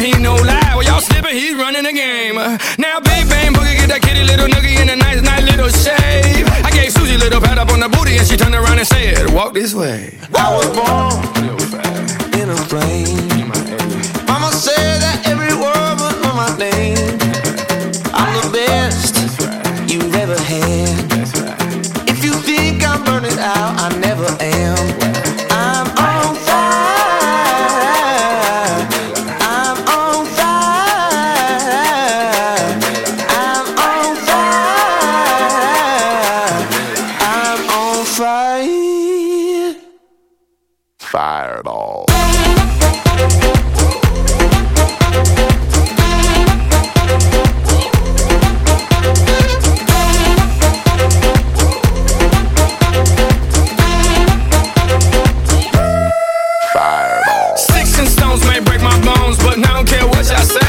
he no lie. Well, y'all slipping, he's running the game. Now, big bang boogie, get that kitty little noogie in a nice, nice little shave. I gave Susie little pat up on the booty, and she turned around and said, Walk this way. I was born in a flame. Mama said that every word was on my name. I'm the best you've ever had. If you think I'm burning out, I never am. Fireball. Fireball. Sticks and stones may break my bones, but I don't care what y'all say.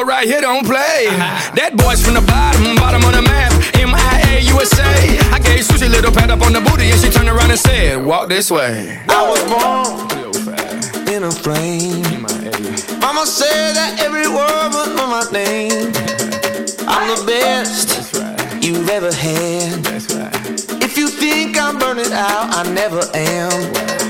Learn that this chico right here don't play. That boy's from the bottom, bottom of the map, MIA USA. I gave Susie a little pat up on the booty, and she turned around and said, Walk this way. I was born in a flame. Mama said that every word was on my name. I'm the best you've ever had. If you think I'm burning out, I never am.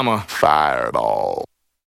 I'm a Fireball.